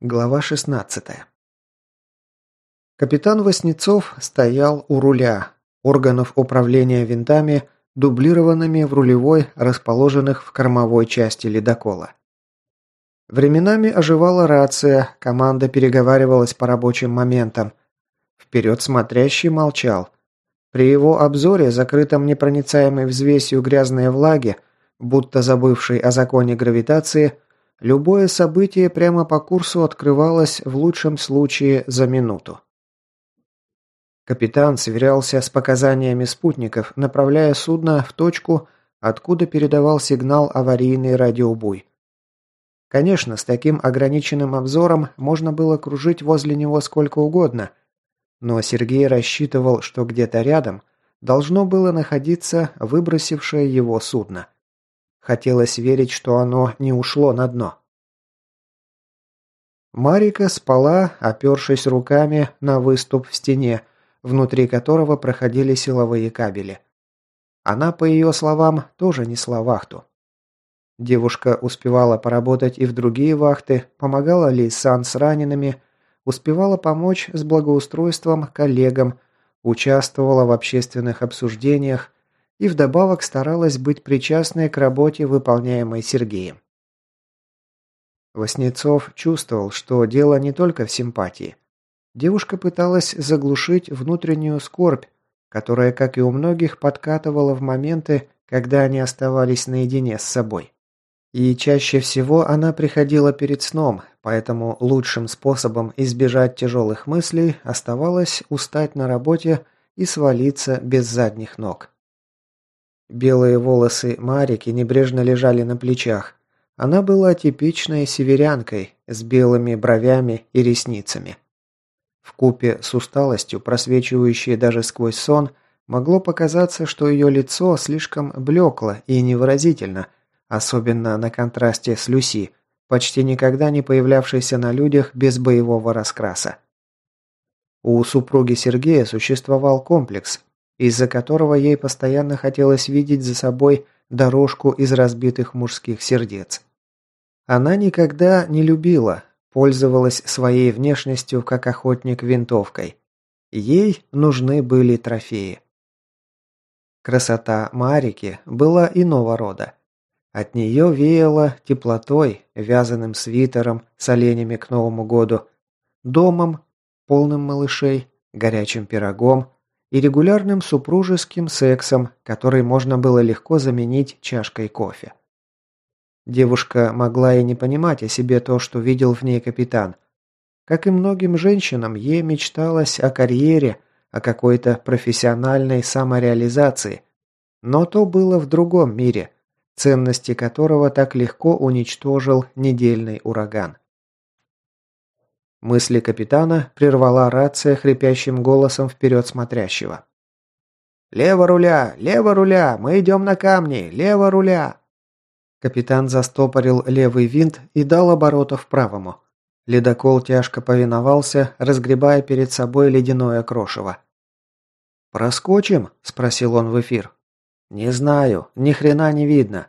Глава 16. Капитан Васнецов стоял у руля, органов управления винтами, дублированными в рулевой, расположенных в кормовой части ледокола. Временами оживала рация, команда переговаривалась по рабочим моментам. Вперед смотрящий молчал. При его обзоре, закрытом непроницаемой взвесью грязной влаги, будто забывший о законе гравитации, Любое событие прямо по курсу открывалось в лучшем случае за минуту. Капитан сверялся с показаниями спутников, направляя судно в точку, откуда передавал сигнал аварийный радиобуй. Конечно, с таким ограниченным обзором можно было кружить возле него сколько угодно, но Сергей рассчитывал, что где-то рядом должно было находиться выбросившее его судно. Хотелось верить, что оно не ушло на дно. Марика спала, опершись руками на выступ в стене, внутри которого проходили силовые кабели. Она, по ее словам, тоже несла вахту. Девушка успевала поработать и в другие вахты, помогала Лейсан с ранеными, успевала помочь с благоустройством коллегам, участвовала в общественных обсуждениях, и вдобавок старалась быть причастной к работе, выполняемой Сергеем. Воснецов чувствовал, что дело не только в симпатии. Девушка пыталась заглушить внутреннюю скорбь, которая, как и у многих, подкатывала в моменты, когда они оставались наедине с собой. И чаще всего она приходила перед сном, поэтому лучшим способом избежать тяжелых мыслей оставалось устать на работе и свалиться без задних ног. Белые волосы Марики небрежно лежали на плечах. Она была типичной северянкой с белыми бровями и ресницами. В купе с усталостью, просвечивающей даже сквозь сон, могло показаться, что ее лицо слишком блекло и невыразительно, особенно на контрасте с Люси, почти никогда не появлявшейся на людях без боевого раскраса. У супруги Сергея существовал комплекс, из-за которого ей постоянно хотелось видеть за собой дорожку из разбитых мужских сердец. Она никогда не любила, пользовалась своей внешностью как охотник винтовкой. Ей нужны были трофеи. Красота Марики была иного рода. От нее веяло теплотой, вязаным свитером с оленями к Новому году, домом, полным малышей, горячим пирогом, и регулярным супружеским сексом, который можно было легко заменить чашкой кофе. Девушка могла и не понимать о себе то, что видел в ней капитан. Как и многим женщинам, ей мечталось о карьере, о какой-то профессиональной самореализации. Но то было в другом мире, ценности которого так легко уничтожил недельный ураган. Мысли капитана прервала рация хрипящим голосом вперед смотрящего. «Лево руля! Лево руля! Мы идем на камни! Лево руля!» Капитан застопорил левый винт и дал оборотов правому. Ледокол тяжко повиновался, разгребая перед собой ледяное крошево. «Проскочим?» – спросил он в эфир. «Не знаю, ни хрена не видно».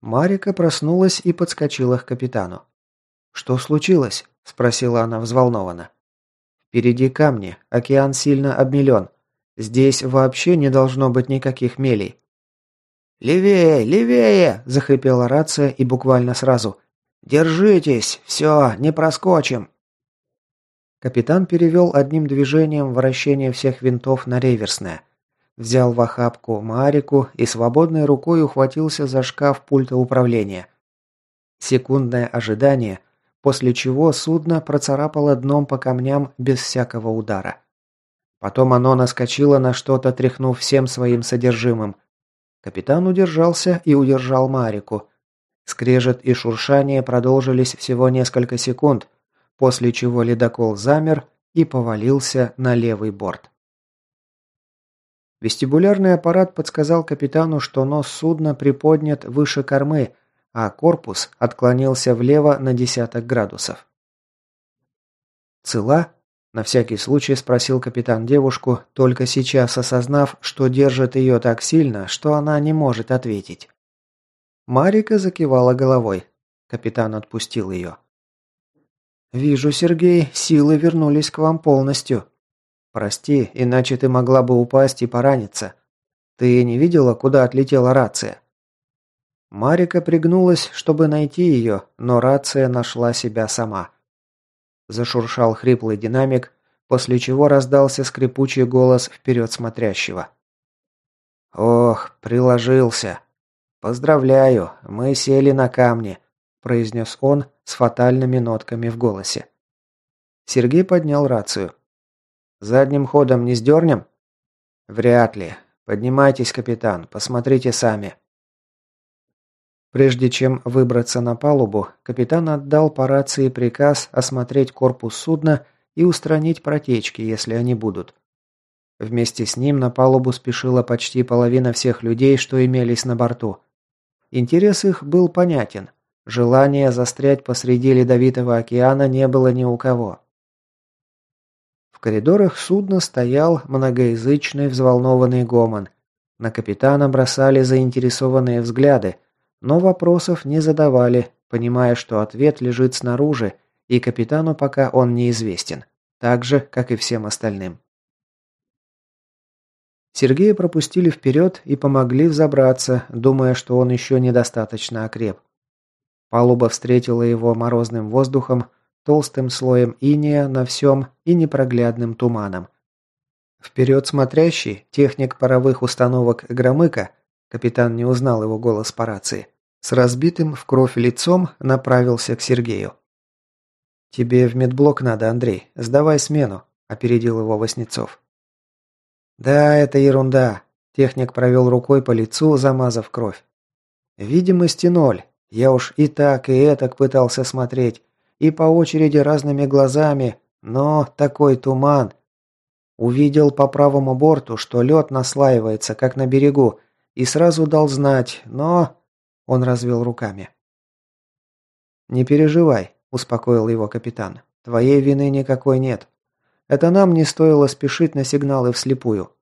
Марика проснулась и подскочила к капитану. «Что случилось?» – спросила она взволнованно. «Впереди камни, океан сильно обмелен. Здесь вообще не должно быть никаких мелей». «Левее, левее!» – захрипела рация и буквально сразу. «Держитесь! Все, не проскочим!» Капитан перевел одним движением вращение всех винтов на реверсное. Взял в охапку Марику и свободной рукой ухватился за шкаф пульта управления. Секундное ожидание – после чего судно процарапало дном по камням без всякого удара. Потом оно наскочило на что-то, тряхнув всем своим содержимым. Капитан удержался и удержал Марику. Скрежет и шуршание продолжились всего несколько секунд, после чего ледокол замер и повалился на левый борт. Вестибулярный аппарат подсказал капитану, что нос судна приподнят выше кормы, а корпус отклонился влево на десяток градусов. «Цела?» – на всякий случай спросил капитан девушку, только сейчас осознав, что держит ее так сильно, что она не может ответить. Марика закивала головой. Капитан отпустил ее. «Вижу, Сергей, силы вернулись к вам полностью. Прости, иначе ты могла бы упасть и пораниться. Ты не видела, куда отлетела рация?» Марика пригнулась, чтобы найти ее, но рация нашла себя сама. Зашуршал хриплый динамик, после чего раздался скрипучий голос вперед смотрящего. «Ох, приложился. Поздравляю, мы сели на камни», – произнес он с фатальными нотками в голосе. Сергей поднял рацию. «Задним ходом не сдернем?» «Вряд ли. Поднимайтесь, капитан, посмотрите сами». Прежде чем выбраться на палубу, капитан отдал по рации приказ осмотреть корпус судна и устранить протечки, если они будут. Вместе с ним на палубу спешила почти половина всех людей, что имелись на борту. Интерес их был понятен. Желания застрять посреди ледовитого океана не было ни у кого. В коридорах судна стоял многоязычный взволнованный гомон. На капитана бросали заинтересованные взгляды – но вопросов не задавали, понимая, что ответ лежит снаружи, и капитану пока он неизвестен, так же, как и всем остальным. Сергея пропустили вперед и помогли взобраться, думая, что он еще недостаточно окреп. Палуба встретила его морозным воздухом, толстым слоем иния на всем и непроглядным туманом. Вперед смотрящий, техник паровых установок Громыка, капитан не узнал его голос по рации, с разбитым в кровь лицом направился к Сергею. «Тебе в медблок надо, Андрей. Сдавай смену», – опередил его Васнецов. «Да, это ерунда», – техник провел рукой по лицу, замазав кровь. «Видимости ноль. Я уж и так, и этак пытался смотреть. И по очереди разными глазами. Но такой туман. Увидел по правому борту, что лед наслаивается, как на берегу, и сразу дал знать, но он развел руками. «Не переживай», – успокоил его капитан. «Твоей вины никакой нет. Это нам не стоило спешить на сигналы вслепую».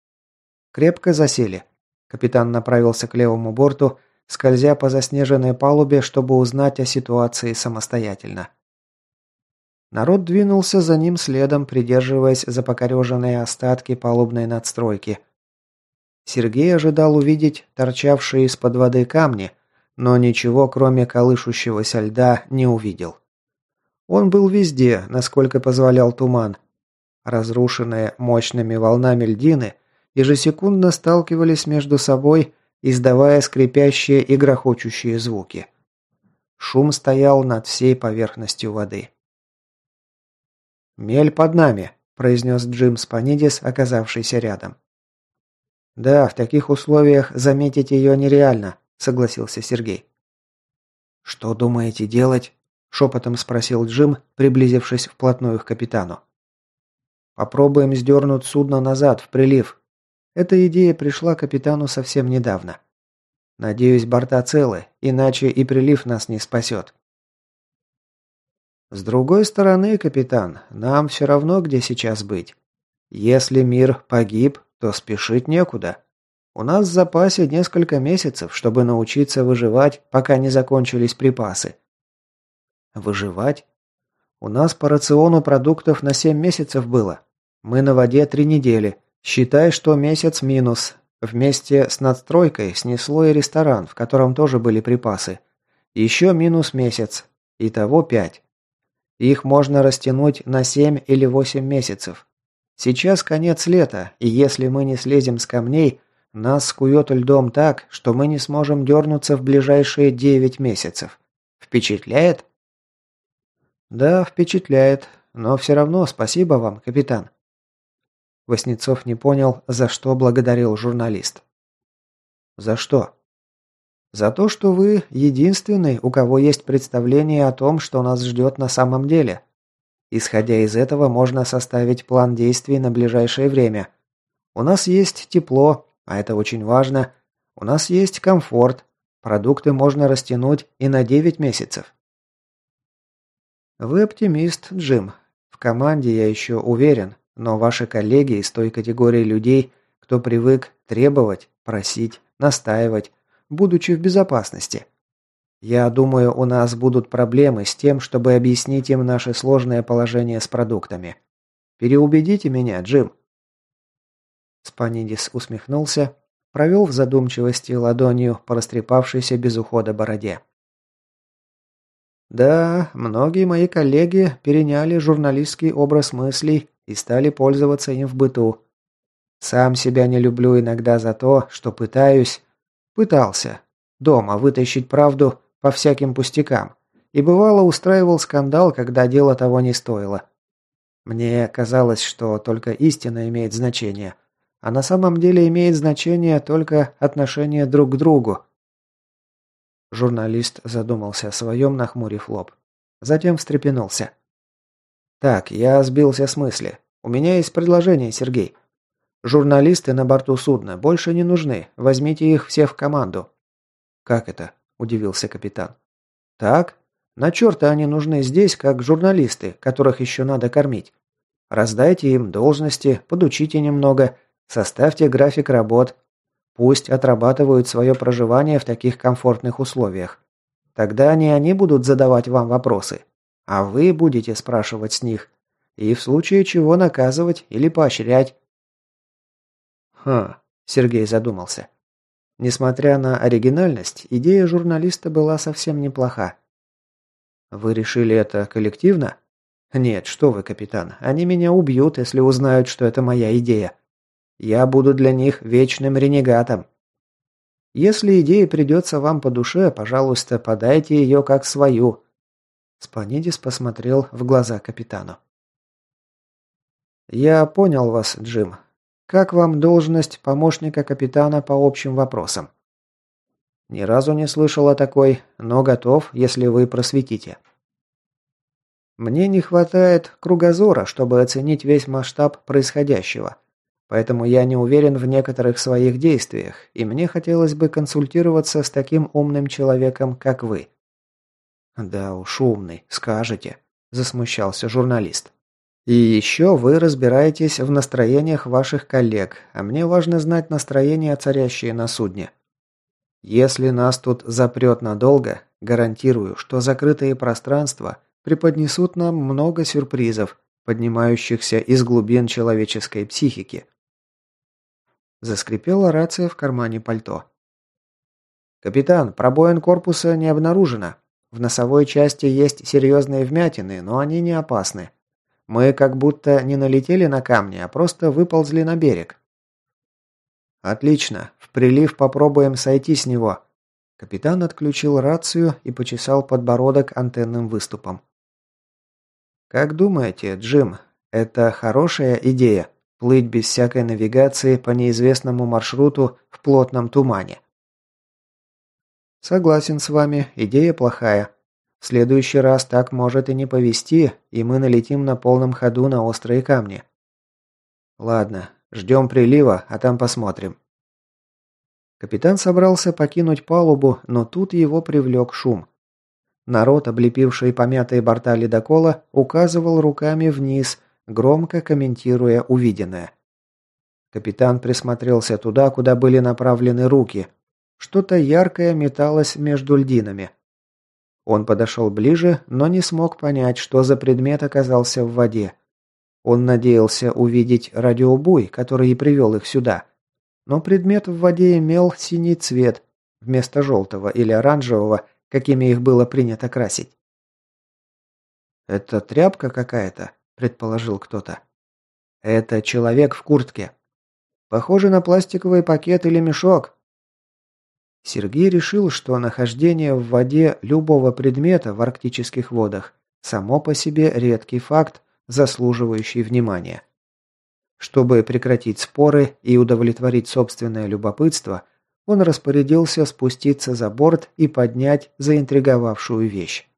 «Крепко засели». Капитан направился к левому борту, скользя по заснеженной палубе, чтобы узнать о ситуации самостоятельно. Народ двинулся за ним следом, придерживаясь за покореженные остатки палубной надстройки. Сергей ожидал увидеть торчавшие из-под воды камни, но ничего, кроме колышущегося льда, не увидел. Он был везде, насколько позволял туман. Разрушенные мощными волнами льдины ежесекундно сталкивались между собой, издавая скрипящие и грохочущие звуки. Шум стоял над всей поверхностью воды. «Мель под нами», – произнес Джим Спанидис, оказавшийся рядом. «Да, в таких условиях заметить ее нереально согласился Сергей. «Что думаете делать?» – шепотом спросил Джим, приблизившись вплотную к капитану. «Попробуем сдернуть судно назад, в прилив. Эта идея пришла капитану совсем недавно. Надеюсь, борта целы, иначе и прилив нас не спасет». «С другой стороны, капитан, нам все равно, где сейчас быть. Если мир погиб, то спешить некуда. У нас в запасе несколько месяцев, чтобы научиться выживать, пока не закончились припасы. Выживать? У нас по рациону продуктов на 7 месяцев было. Мы на воде три недели. Считай, что месяц минус. Вместе с надстройкой снесло и ресторан, в котором тоже были припасы. Еще минус месяц. Итого пять. Их можно растянуть на 7 или 8 месяцев. Сейчас конец лета, и если мы не слезем с камней, нас скует льдом так, что мы не сможем дернуться в ближайшие девять месяцев. Впечатляет? Да, впечатляет. Но все равно спасибо вам, капитан. Васнецов не понял, за что благодарил журналист. За что? За то, что вы единственный, у кого есть представление о том, что нас ждет на самом деле. Исходя из этого, можно составить план действий на ближайшее время. У нас есть тепло, а это очень важно. У нас есть комфорт. Продукты можно растянуть и на 9 месяцев. Вы оптимист, Джим. В команде я еще уверен, но ваши коллеги из той категории людей, кто привык требовать, просить, настаивать, будучи в безопасности. Я думаю, у нас будут проблемы с тем, чтобы объяснить им наше сложное положение с продуктами. Переубедите меня, Джим». Спанидис усмехнулся, провел в задумчивости ладонью по растрепавшейся без ухода бороде. Да, многие мои коллеги переняли журналистский образ мыслей и стали пользоваться им в быту. Сам себя не люблю иногда за то, что пытаюсь... Пытался. Дома вытащить правду по всяким пустякам. И бывало устраивал скандал, когда дело того не стоило. Мне казалось, что только истина имеет значение. А на самом деле имеет значение только отношение друг к другу. Журналист задумался о своем, нахмурив лоб. Затем встрепенулся. «Так, я сбился с мысли. У меня есть предложение, Сергей. Журналисты на борту судна больше не нужны. Возьмите их всех в команду». «Как это?» – удивился капитан. «Так? На черта они нужны здесь, как журналисты, которых еще надо кормить. Раздайте им должности, подучите немного, составьте график работ, Пусть отрабатывают свое проживание в таких комфортных условиях. Тогда не они будут задавать вам вопросы, а вы будете спрашивать с них. И в случае чего наказывать или поощрять. Хм, Сергей задумался. Несмотря на оригинальность, идея журналиста была совсем неплоха. Вы решили это коллективно? Нет, что вы, капитан, они меня убьют, если узнают, что это моя идея. Я буду для них вечным ренегатом. Если идея придется вам по душе, пожалуйста, подайте ее как свою». Спанидис посмотрел в глаза капитану. «Я понял вас, Джим. Как вам должность помощника капитана по общим вопросам?» «Ни разу не слышал о такой, но готов, если вы просветите». «Мне не хватает кругозора, чтобы оценить весь масштаб происходящего. Поэтому я не уверен в некоторых своих действиях, и мне хотелось бы консультироваться с таким умным человеком, как вы». «Да уж умный, скажете», – засмущался журналист. «И еще вы разбираетесь в настроениях ваших коллег, а мне важно знать настроения, царящие на судне. Если нас тут запрет надолго, гарантирую, что закрытые пространства преподнесут нам много сюрпризов, поднимающихся из глубин человеческой психики. Заскрипела рация в кармане пальто. «Капитан, пробоин корпуса не обнаружено. В носовой части есть серьезные вмятины, но они не опасны. Мы как будто не налетели на камни, а просто выползли на берег». «Отлично. В прилив попробуем сойти с него». Капитан отключил рацию и почесал подбородок антенным выступом. «Как думаете, Джим, это хорошая идея?» Плыть без всякой навигации по неизвестному маршруту в плотном тумане. Согласен с вами, идея плохая. В следующий раз так может и не повести, и мы налетим на полном ходу на острые камни. Ладно, ждем прилива, а там посмотрим. Капитан собрался покинуть палубу, но тут его привлек шум. Народ, облепивший помятые борта ледокола, указывал руками вниз – громко комментируя увиденное. Капитан присмотрелся туда, куда были направлены руки. Что-то яркое металось между льдинами. Он подошел ближе, но не смог понять, что за предмет оказался в воде. Он надеялся увидеть радиобуй, который и привел их сюда. Но предмет в воде имел синий цвет, вместо желтого или оранжевого, какими их было принято красить. «Это тряпка какая-то?» Предположил кто-то. Это человек в куртке. Похоже на пластиковый пакет или мешок. Сергей решил, что нахождение в воде любого предмета в арктических водах само по себе редкий факт, заслуживающий внимания. Чтобы прекратить споры и удовлетворить собственное любопытство, он распорядился спуститься за борт и поднять заинтриговавшую вещь.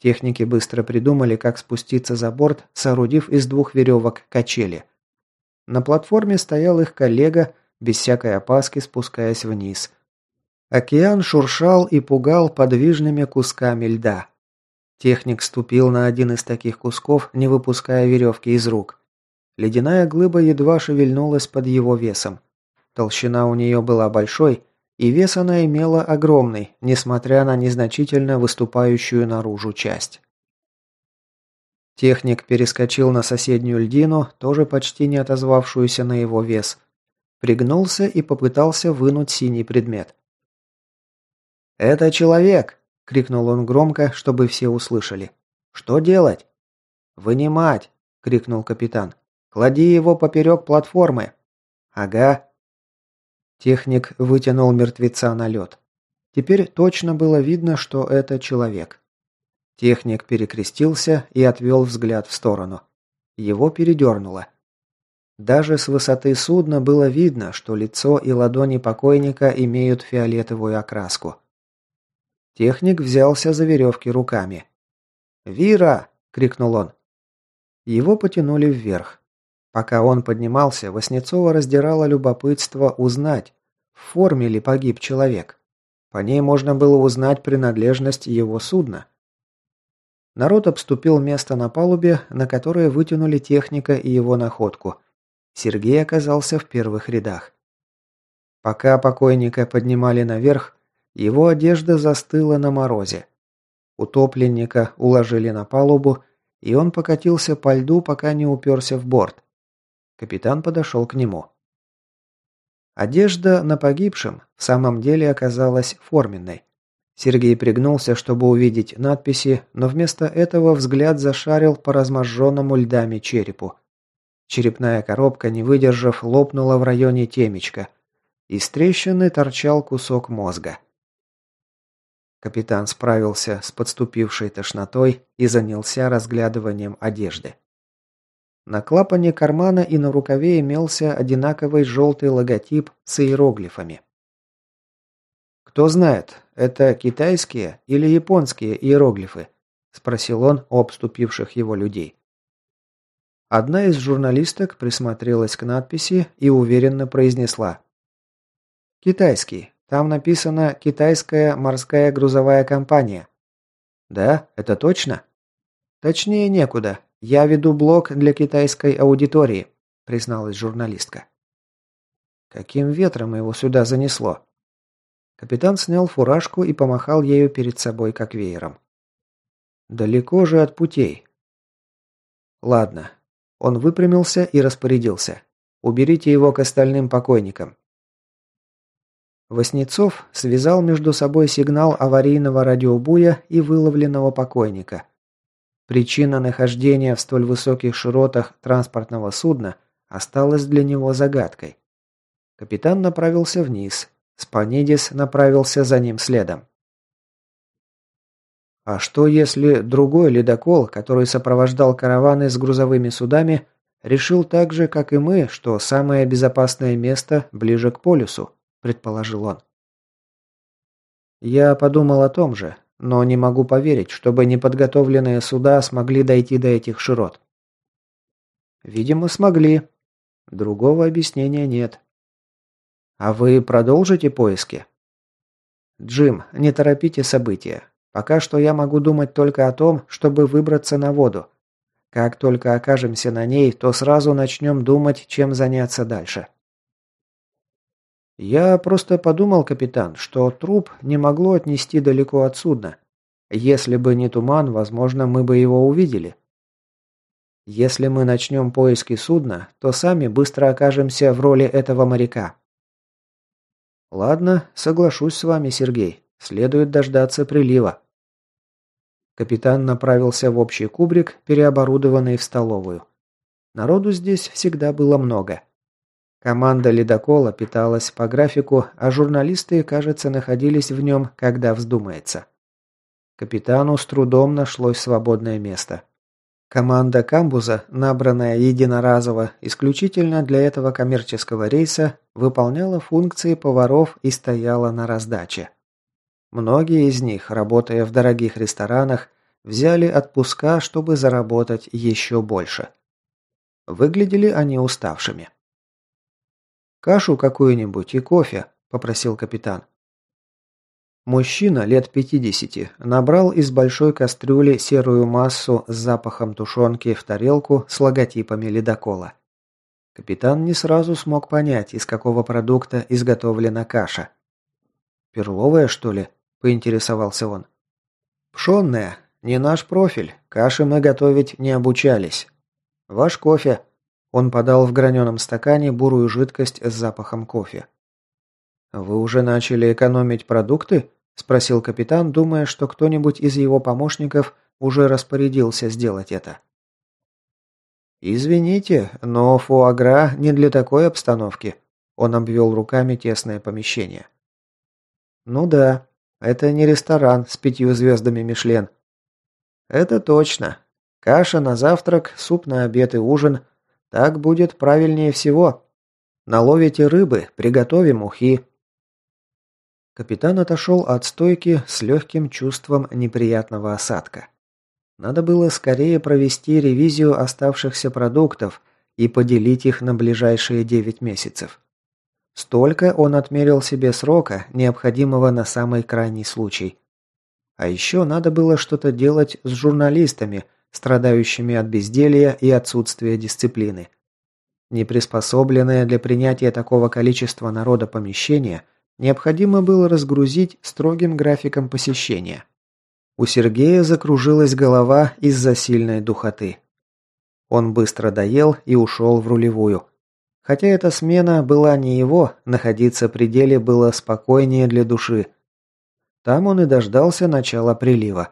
Техники быстро придумали, как спуститься за борт, соорудив из двух веревок качели. На платформе стоял их коллега, без всякой опаски спускаясь вниз. Океан шуршал и пугал подвижными кусками льда. Техник ступил на один из таких кусков, не выпуская веревки из рук. Ледяная глыба едва шевельнулась под его весом. Толщина у нее была большой, И вес она имела огромный, несмотря на незначительно выступающую наружу часть. Техник перескочил на соседнюю льдину, тоже почти не отозвавшуюся на его вес. Пригнулся и попытался вынуть синий предмет. «Это человек!» – крикнул он громко, чтобы все услышали. «Что делать?» «Вынимать!» – крикнул капитан. «Клади его поперек платформы!» «Ага!» Техник вытянул мертвеца на лед. Теперь точно было видно, что это человек. Техник перекрестился и отвел взгляд в сторону. Его передернуло. Даже с высоты судна было видно, что лицо и ладони покойника имеют фиолетовую окраску. Техник взялся за веревки руками. «Вира!» – крикнул он. Его потянули вверх. Пока он поднимался, Васнецова раздирало любопытство узнать, в форме ли погиб человек. По ней можно было узнать принадлежность его судна. Народ обступил место на палубе, на которое вытянули техника и его находку. Сергей оказался в первых рядах. Пока покойника поднимали наверх, его одежда застыла на морозе. Утопленника уложили на палубу, и он покатился по льду, пока не уперся в борт. Капитан подошел к нему. Одежда на погибшем в самом деле оказалась форменной. Сергей пригнулся, чтобы увидеть надписи, но вместо этого взгляд зашарил по разможженному льдами черепу. Черепная коробка, не выдержав, лопнула в районе темечка. Из трещины торчал кусок мозга. Капитан справился с подступившей тошнотой и занялся разглядыванием одежды. На клапане кармана и на рукаве имелся одинаковый желтый логотип с иероглифами. «Кто знает, это китайские или японские иероглифы?» – спросил он у обступивших его людей. Одна из журналисток присмотрелась к надписи и уверенно произнесла. «Китайский. Там написано «Китайская морская грузовая компания». Да, это точно? Точнее некуда. Я веду блог для китайской аудитории, призналась журналистка. Каким ветром его сюда занесло? Капитан снял фуражку и помахал ею перед собой как веером. Далеко же от путей. Ладно. Он выпрямился и распорядился. Уберите его к остальным покойникам. Воснецов связал между собой сигнал аварийного радиобуя и выловленного покойника. Причина нахождения в столь высоких широтах транспортного судна осталась для него загадкой. Капитан направился вниз. Спанидис направился за ним следом. А что если другой ледокол, который сопровождал караваны с грузовыми судами, решил так же, как и мы, что самое безопасное место ближе к полюсу? предположил он. Я подумал о том же, но не могу поверить, чтобы неподготовленные суда смогли дойти до этих широт. Видимо, смогли. Другого объяснения нет. А вы продолжите поиски? Джим, не торопите события. Пока что я могу думать только о том, чтобы выбраться на воду. Как только окажемся на ней, то сразу начнем думать, чем заняться дальше. «Я просто подумал, капитан, что труп не могло отнести далеко от судна. Если бы не туман, возможно, мы бы его увидели. Если мы начнем поиски судна, то сами быстро окажемся в роли этого моряка». «Ладно, соглашусь с вами, Сергей. Следует дождаться прилива». Капитан направился в общий кубрик, переоборудованный в столовую. Народу здесь всегда было много. Команда ледокола питалась по графику, а журналисты, кажется, находились в нем, когда вздумается. Капитану с трудом нашлось свободное место. Команда камбуза, набранная единоразово исключительно для этого коммерческого рейса, выполняла функции поваров и стояла на раздаче. Многие из них, работая в дорогих ресторанах, взяли отпуска, чтобы заработать еще больше. Выглядели они уставшими. «Кашу какую-нибудь и кофе», – попросил капитан. Мужчина лет пятидесяти набрал из большой кастрюли серую массу с запахом тушенки в тарелку с логотипами ледокола. Капитан не сразу смог понять, из какого продукта изготовлена каша. «Перловая, что ли?» – поинтересовался он. «Пшенная. Не наш профиль. Каши мы готовить не обучались. Ваш кофе». Он подал в граненом стакане бурую жидкость с запахом кофе. «Вы уже начали экономить продукты?» – спросил капитан, думая, что кто-нибудь из его помощников уже распорядился сделать это. «Извините, но фуагра не для такой обстановки», – он обвел руками тесное помещение. «Ну да, это не ресторан с пятью звездами Мишлен». «Это точно. Каша на завтрак, суп на обед и ужин. Так будет правильнее всего. Наловите рыбы, приготовим ухи». Капитан отошел от стойки с легким чувством неприятного осадка. Надо было скорее провести ревизию оставшихся продуктов и поделить их на ближайшие 9 месяцев. Столько он отмерил себе срока, необходимого на самый крайний случай. А еще надо было что-то делать с журналистами, страдающими от безделья и отсутствия дисциплины. Неприспособленное для принятия такого количества народа помещение необходимо было разгрузить строгим графиком посещения. У Сергея закружилась голова из-за сильной духоты. Он быстро доел и ушел в рулевую. Хотя эта смена была не его, находиться при деле было спокойнее для души. Там он и дождался начала прилива.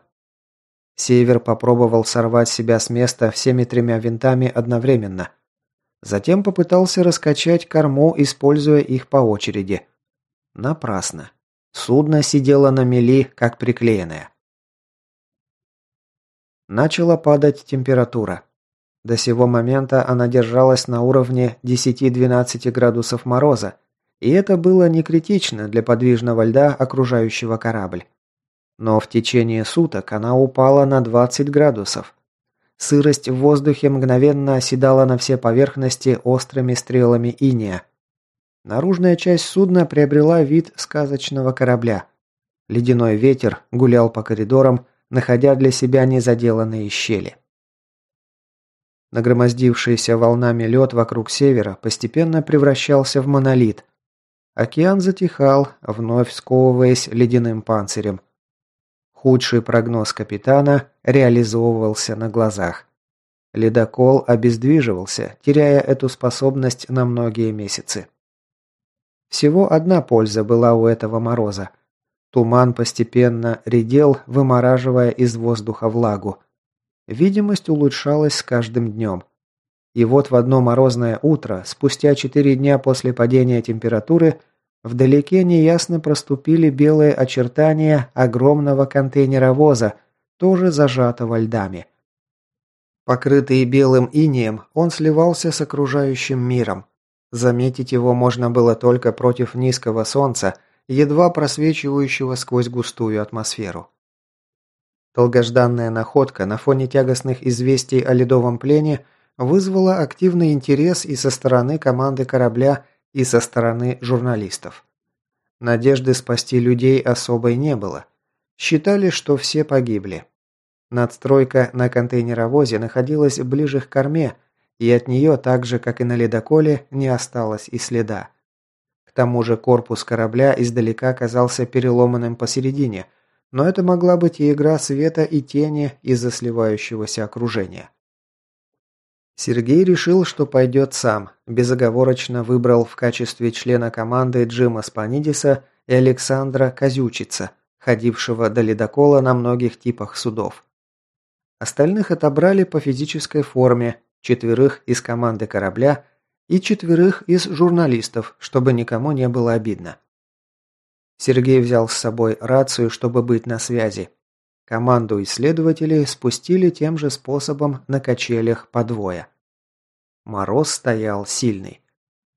Север попробовал сорвать себя с места всеми тремя винтами одновременно. Затем попытался раскачать корму, используя их по очереди. Напрасно. Судно сидело на мели, как приклеенное. Начала падать температура. До сего момента она держалась на уровне 10-12 градусов мороза, и это было не критично для подвижного льда, окружающего корабль. Но в течение суток она упала на 20 градусов. Сырость в воздухе мгновенно оседала на все поверхности острыми стрелами иния. Наружная часть судна приобрела вид сказочного корабля. Ледяной ветер гулял по коридорам, находя для себя незаделанные щели. Нагромоздившийся волнами лед вокруг севера постепенно превращался в монолит. Океан затихал, вновь сковываясь ледяным панцирем. Худший прогноз капитана реализовывался на глазах. Ледокол обездвиживался, теряя эту способность на многие месяцы. Всего одна польза была у этого мороза – Туман постепенно редел, вымораживая из воздуха влагу. Видимость улучшалась с каждым днем. И вот в одно морозное утро, спустя четыре дня после падения температуры, вдалеке неясно проступили белые очертания огромного контейнеровоза, тоже зажатого льдами. Покрытый белым инеем, он сливался с окружающим миром. Заметить его можно было только против низкого солнца – едва просвечивающего сквозь густую атмосферу. Долгожданная находка на фоне тягостных известий о ледовом плене вызвала активный интерес и со стороны команды корабля, и со стороны журналистов. Надежды спасти людей особой не было. Считали, что все погибли. Надстройка на контейнеровозе находилась ближе к корме, и от нее, так же как и на ледоколе, не осталось и следа. К тому же корпус корабля издалека казался переломанным посередине, но это могла быть и игра света и тени из-за сливающегося окружения. Сергей решил, что пойдет сам, безоговорочно выбрал в качестве члена команды Джима Спанидиса и Александра Козючица, ходившего до ледокола на многих типах судов. Остальных отобрали по физической форме, четверых из команды корабля и четверых из журналистов, чтобы никому не было обидно. Сергей взял с собой рацию, чтобы быть на связи. Команду исследователей спустили тем же способом на качелях по двое. Мороз стоял сильный.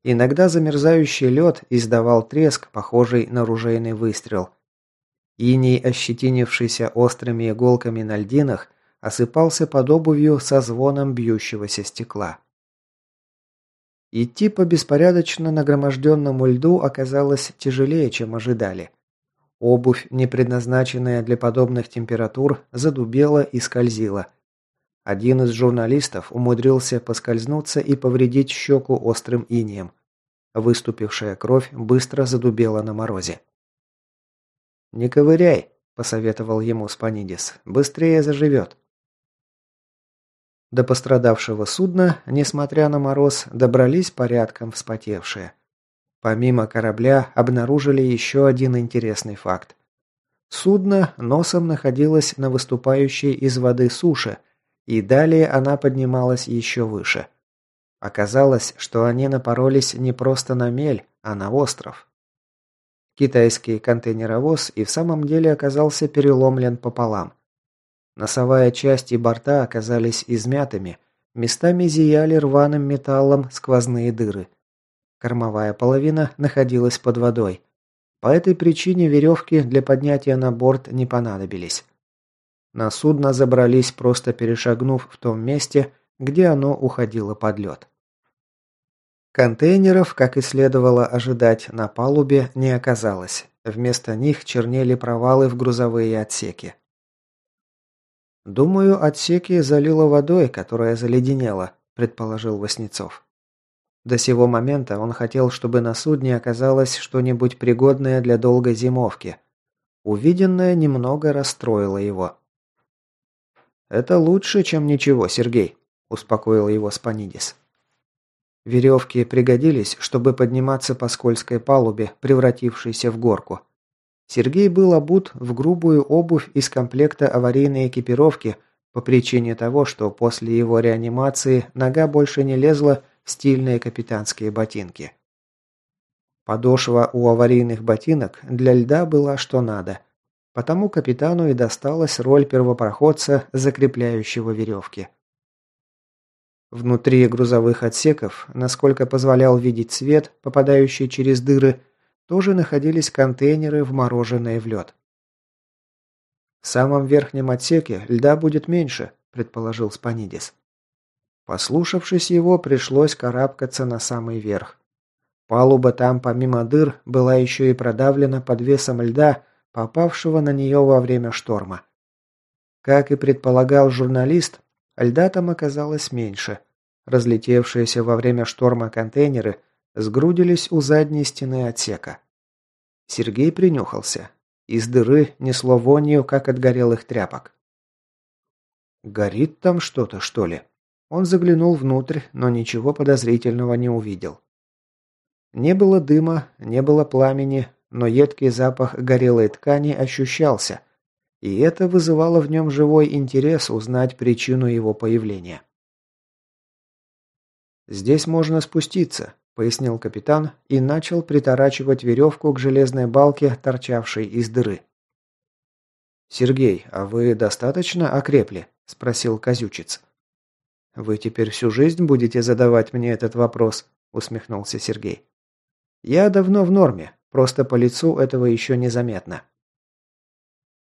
Иногда замерзающий лед издавал треск, похожий на ружейный выстрел. Иней, ощетинившийся острыми иголками на льдинах, осыпался под обувью со звоном бьющегося стекла. Идти по беспорядочно нагроможденному льду оказалось тяжелее, чем ожидали. Обувь, не предназначенная для подобных температур, задубела и скользила. Один из журналистов умудрился поскользнуться и повредить щеку острым инием. Выступившая кровь быстро задубела на морозе. «Не ковыряй», – посоветовал ему Спанидис. «Быстрее заживет». До пострадавшего судна, несмотря на мороз, добрались порядком вспотевшие. Помимо корабля обнаружили еще один интересный факт. Судно носом находилось на выступающей из воды суше, и далее она поднималась еще выше. Оказалось, что они напоролись не просто на мель, а на остров. Китайский контейнеровоз и в самом деле оказался переломлен пополам. Носовая часть и борта оказались измятыми, местами зияли рваным металлом сквозные дыры. Кормовая половина находилась под водой. По этой причине веревки для поднятия на борт не понадобились. На судно забрались, просто перешагнув в том месте, где оно уходило под лед. Контейнеров, как и следовало ожидать, на палубе не оказалось. Вместо них чернели провалы в грузовые отсеки. «Думаю, отсеки залило водой, которая заледенела», – предположил Васнецов. До сего момента он хотел, чтобы на судне оказалось что-нибудь пригодное для долгой зимовки. Увиденное немного расстроило его. «Это лучше, чем ничего, Сергей», – успокоил его Спанидис. Веревки пригодились, чтобы подниматься по скользкой палубе, превратившейся в горку. Сергей был обут в грубую обувь из комплекта аварийной экипировки по причине того, что после его реанимации нога больше не лезла стильные капитанские ботинки. Подошва у аварийных ботинок для льда была что надо, потому капитану и досталась роль первопроходца, закрепляющего веревки. Внутри грузовых отсеков, насколько позволял видеть свет, попадающий через дыры, тоже находились контейнеры, вмороженные в лед. «В самом верхнем отсеке льда будет меньше», – предположил Спанидис. Послушавшись его, пришлось карабкаться на самый верх. Палуба там, помимо дыр, была еще и продавлена под весом льда, попавшего на нее во время шторма. Как и предполагал журналист, льда там оказалось меньше. Разлетевшиеся во время шторма контейнеры сгрудились у задней стены отсека. Сергей принюхался. Из дыры несло вонью, как от горелых тряпок. «Горит там что-то, что ли?» Он заглянул внутрь, но ничего подозрительного не увидел. Не было дыма, не было пламени, но едкий запах горелой ткани ощущался, и это вызывало в нем живой интерес узнать причину его появления. «Здесь можно спуститься», – пояснил капитан и начал приторачивать веревку к железной балке, торчавшей из дыры. «Сергей, а вы достаточно окрепли?» – спросил Козючец. «Вы теперь всю жизнь будете задавать мне этот вопрос?» – усмехнулся Сергей. «Я давно в норме, просто по лицу этого еще незаметно».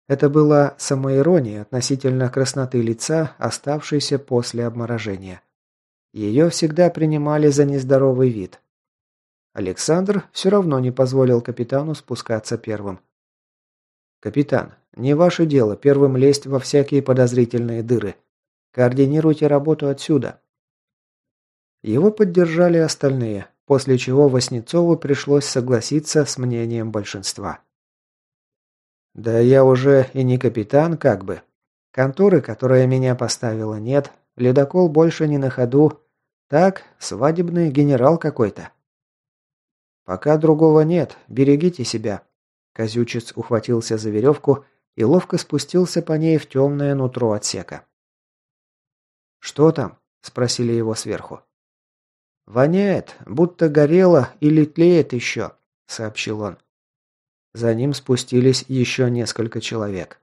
Это была самоирония относительно красноты лица, оставшейся после обморожения. Ее всегда принимали за нездоровый вид. Александр все равно не позволил капитану спускаться первым. «Капитан, не ваше дело первым лезть во всякие подозрительные дыры. Координируйте работу отсюда». Его поддержали остальные, после чего Васнецову пришлось согласиться с мнением большинства. «Да я уже и не капитан, как бы. Конторы, которая меня поставила, нет. Ледокол больше не на ходу, так, свадебный генерал какой-то. Пока другого нет, берегите себя. Козючец ухватился за веревку и ловко спустился по ней в темное нутро отсека. «Что там?» – спросили его сверху. «Воняет, будто горело или тлеет еще», – сообщил он. За ним спустились еще несколько человек.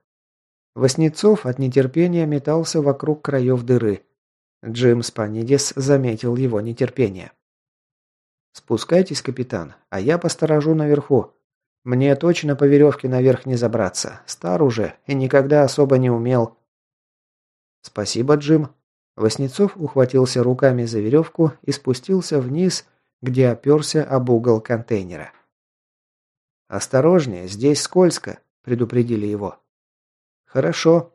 Воснецов от нетерпения метался вокруг краев дыры – Джим Спанидис заметил его нетерпение. «Спускайтесь, капитан, а я посторожу наверху. Мне точно по веревке наверх не забраться. Стар уже и никогда особо не умел». «Спасибо, Джим». Воснецов ухватился руками за веревку и спустился вниз, где оперся об угол контейнера. «Осторожнее, здесь скользко», – предупредили его. «Хорошо»,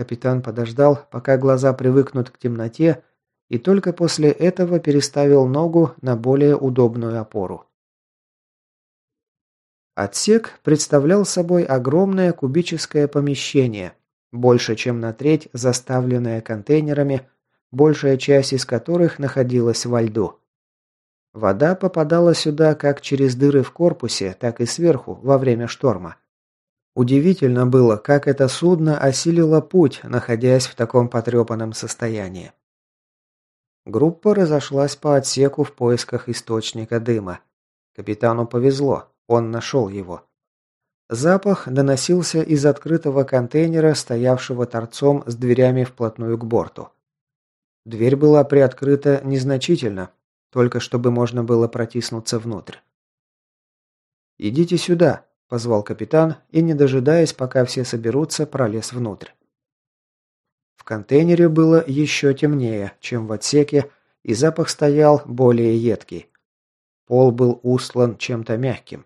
Капитан подождал, пока глаза привыкнут к темноте, и только после этого переставил ногу на более удобную опору. Отсек представлял собой огромное кубическое помещение, больше чем на треть заставленное контейнерами, большая часть из которых находилась во льду. Вода попадала сюда как через дыры в корпусе, так и сверху во время шторма. Удивительно было, как это судно осилило путь, находясь в таком потрепанном состоянии. Группа разошлась по отсеку в поисках источника дыма. Капитану повезло, он нашел его. Запах доносился из открытого контейнера, стоявшего торцом с дверями вплотную к борту. Дверь была приоткрыта незначительно, только чтобы можно было протиснуться внутрь. «Идите сюда», – позвал капитан и, не дожидаясь, пока все соберутся, пролез внутрь. В контейнере было еще темнее, чем в отсеке, и запах стоял более едкий. Пол был устлан чем-то мягким.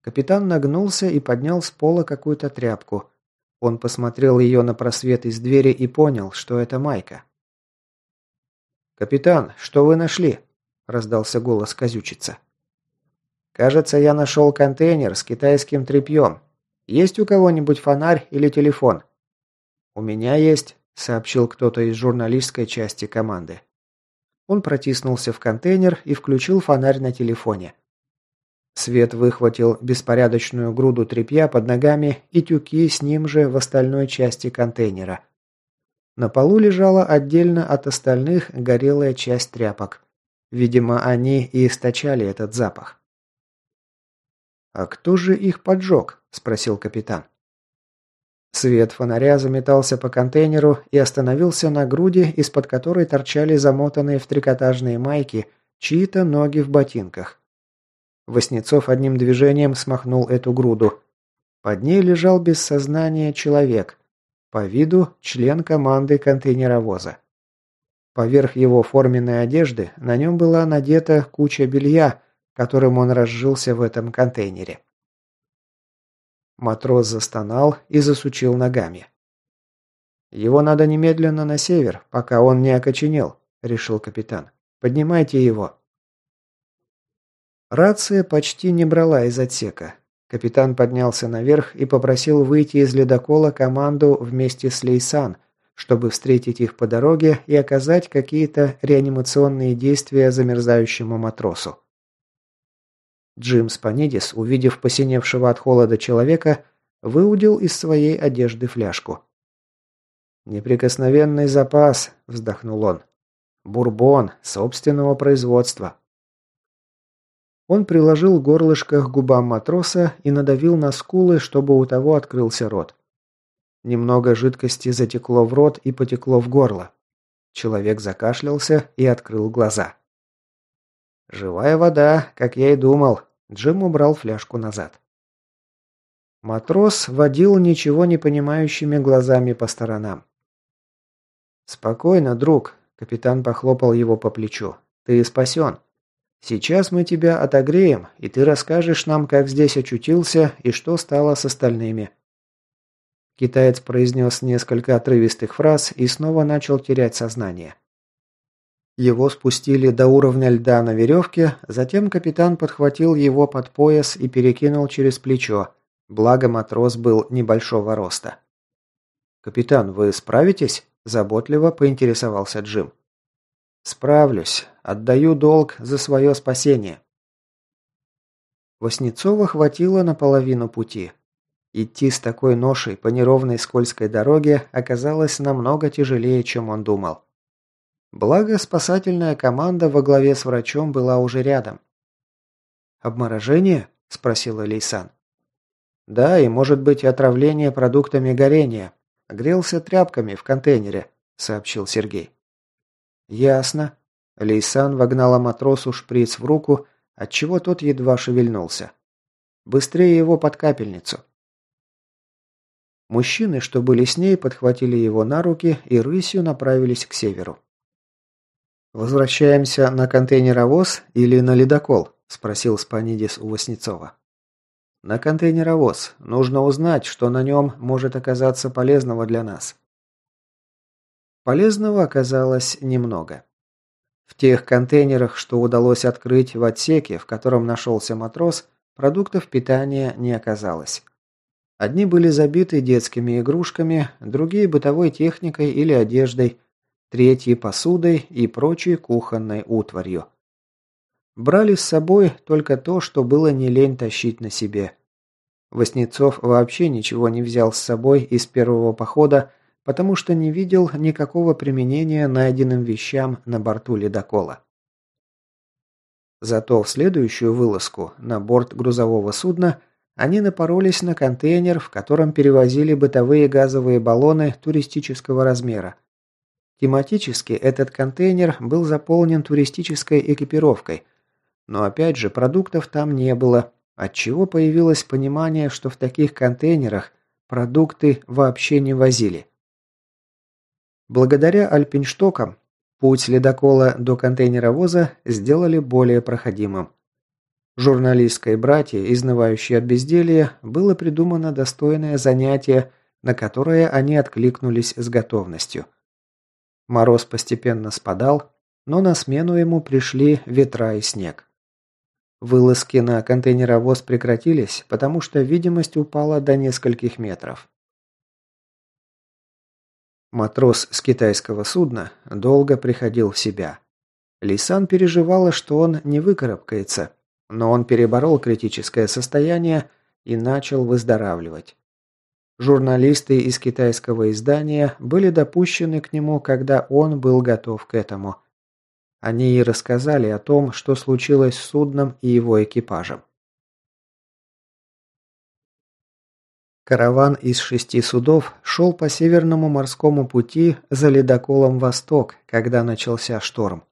Капитан нагнулся и поднял с пола какую-то тряпку. Он посмотрел ее на просвет из двери и понял, что это майка. «Капитан, что вы нашли?» – раздался голос казючица. «Кажется, я нашел контейнер с китайским тряпьем. Есть у кого-нибудь фонарь или телефон?» «У меня есть», – сообщил кто-то из журналистской части команды. Он протиснулся в контейнер и включил фонарь на телефоне. Свет выхватил беспорядочную груду тряпья под ногами и тюки с ним же в остальной части контейнера – на полу лежала отдельно от остальных горелая часть тряпок. Видимо, они и источали этот запах. «А кто же их поджег?» – спросил капитан. Свет фонаря заметался по контейнеру и остановился на груди, из-под которой торчали замотанные в трикотажные майки чьи-то ноги в ботинках. Воснецов одним движением смахнул эту груду. Под ней лежал без сознания человек, по виду член команды контейнеровоза. Поверх его форменной одежды на нем была надета куча белья, которым он разжился в этом контейнере. Матрос застонал и засучил ногами. «Его надо немедленно на север, пока он не окоченел», – решил капитан. «Поднимайте его». Рация почти не брала из отсека. Капитан поднялся наверх и попросил выйти из ледокола команду вместе с Лейсан, чтобы встретить их по дороге и оказать какие-то реанимационные действия замерзающему матросу. Джим Спанидис, увидев посиневшего от холода человека, выудил из своей одежды фляжку. «Неприкосновенный запас», – вздохнул он. «Бурбон, собственного производства». Он приложил горлышко к губам матроса и надавил на скулы, чтобы у того открылся рот. Немного жидкости затекло в рот и потекло в горло. Человек закашлялся и открыл глаза. «Живая вода, как я и думал», – Джим убрал фляжку назад. Матрос водил ничего не понимающими глазами по сторонам. «Спокойно, друг», – капитан похлопал его по плечу. «Ты спасен. Сейчас мы тебя отогреем, и ты расскажешь нам, как здесь очутился и что стало с остальными». Китаец произнес несколько отрывистых фраз и снова начал терять сознание. Его спустили до уровня льда на веревке, затем капитан подхватил его под пояс и перекинул через плечо, благо матрос был небольшого роста. «Капитан, вы справитесь?» – заботливо поинтересовался Джим. «Справлюсь. Отдаю долг за свое спасение». Воснецова хватило на половину пути. Идти с такой ношей по неровной скользкой дороге оказалось намного тяжелее, чем он думал. Благо, спасательная команда во главе с врачом была уже рядом. «Обморожение?» – спросила Лейсан. «Да, и может быть отравление продуктами горения. Грелся тряпками в контейнере», – сообщил Сергей. «Ясно». Лейсан вогнала матросу шприц в руку, отчего тот едва шевельнулся. «Быстрее его под капельницу». Мужчины, что были с ней, подхватили его на руки и рысью направились к северу. «Возвращаемся на контейнеровоз или на ледокол?» – спросил Спанидис у Васнецова. «На контейнеровоз. Нужно узнать, что на нем может оказаться полезного для нас». Полезного оказалось немного. В тех контейнерах, что удалось открыть в отсеке, в котором нашелся матрос, продуктов питания не оказалось. Одни были забиты детскими игрушками, другие бытовой техникой или одеждой, третьи посудой и прочей кухонной утварью. Брали с собой только то, что было не лень тащить на себе. Воснецов вообще ничего не взял с собой из первого похода, потому что не видел никакого применения найденным вещам на борту ледокола. Зато в следующую вылазку на борт грузового судна они напоролись на контейнер, в котором перевозили бытовые газовые баллоны туристического размера. Тематически этот контейнер был заполнен туристической экипировкой – но опять же, продуктов там не было, отчего появилось понимание, что в таких контейнерах продукты вообще не возили. Благодаря альпинштокам путь ледокола до контейнеровоза сделали более проходимым. Журналистской братье, изнывающей от безделья, было придумано достойное занятие, на которое они откликнулись с готовностью. Мороз постепенно спадал, но на смену ему пришли ветра и снег. Вылазки на контейнеровоз прекратились, потому что видимость упала до нескольких метров. Матрос с китайского судна долго приходил в себя. Лисан переживала, что он не выкарабкается, но он переборол критическое состояние и начал выздоравливать. Журналисты из китайского издания были допущены к нему, когда он был готов к этому. Они и рассказали о том, что случилось с судном и его экипажем. Караван из шести судов шел по Северному морскому пути за ледоколом «Восток», когда начался шторм.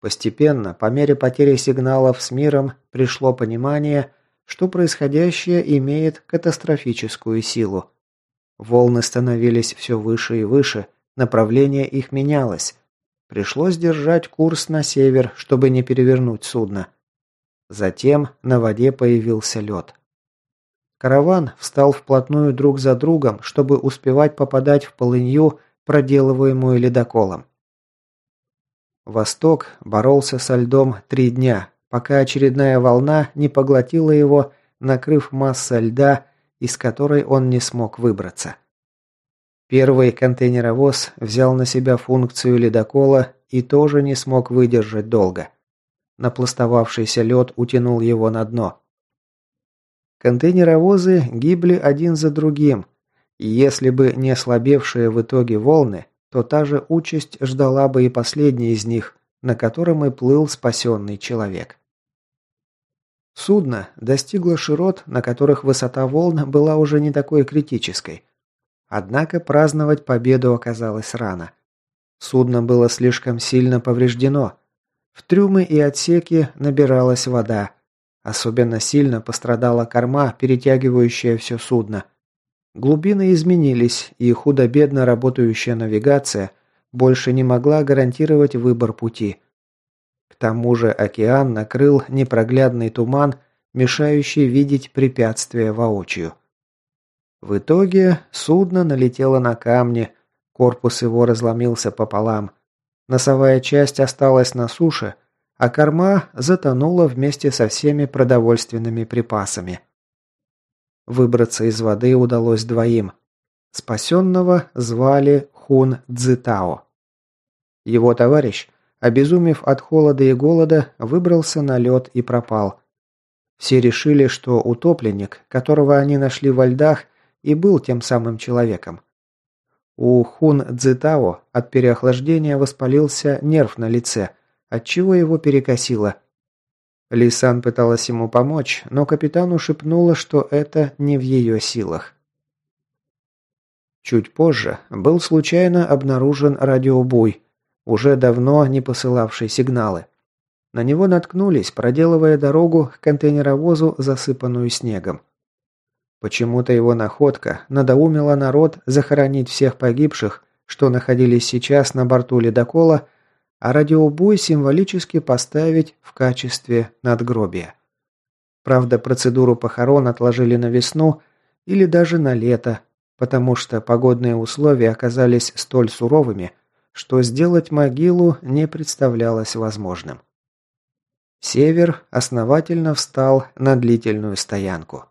Постепенно, по мере потери сигналов с миром, пришло понимание, что происходящее имеет катастрофическую силу. Волны становились все выше и выше, направление их менялось, Пришлось держать курс на север, чтобы не перевернуть судно. Затем на воде появился лед. Караван встал вплотную друг за другом, чтобы успевать попадать в полынью, проделываемую ледоколом. Восток боролся со льдом три дня, пока очередная волна не поглотила его, накрыв масса льда, из которой он не смог выбраться. Первый контейнеровоз взял на себя функцию ледокола и тоже не смог выдержать долго. Напластовавшийся лед утянул его на дно. Контейнеровозы гибли один за другим, и если бы не ослабевшие в итоге волны, то та же участь ждала бы и последний из них, на котором и плыл спасенный человек. Судно достигло широт, на которых высота волн была уже не такой критической. Однако праздновать победу оказалось рано. Судно было слишком сильно повреждено. В трюмы и отсеки набиралась вода. Особенно сильно пострадала корма, перетягивающая все судно. Глубины изменились, и худо-бедно работающая навигация больше не могла гарантировать выбор пути. К тому же океан накрыл непроглядный туман, мешающий видеть препятствия воочию. В итоге судно налетело на камни, корпус его разломился пополам. Носовая часть осталась на суше, а корма затонула вместе со всеми продовольственными припасами. Выбраться из воды удалось двоим. Спасенного звали Хун Цзитао. Его товарищ, обезумев от холода и голода, выбрался на лед и пропал. Все решили, что утопленник, которого они нашли во льдах, и был тем самым человеком. У Хун Цзитао от переохлаждения воспалился нерв на лице, отчего его перекосило. Лисан пыталась ему помочь, но капитану шепнула, что это не в ее силах. Чуть позже был случайно обнаружен радиобуй, уже давно не посылавший сигналы. На него наткнулись, проделывая дорогу к контейнеровозу, засыпанную снегом. Почему-то его находка надоумила народ захоронить всех погибших, что находились сейчас на борту ледокола, а радиобуй символически поставить в качестве надгробия. Правда, процедуру похорон отложили на весну или даже на лето, потому что погодные условия оказались столь суровыми, что сделать могилу не представлялось возможным. Север основательно встал на длительную стоянку.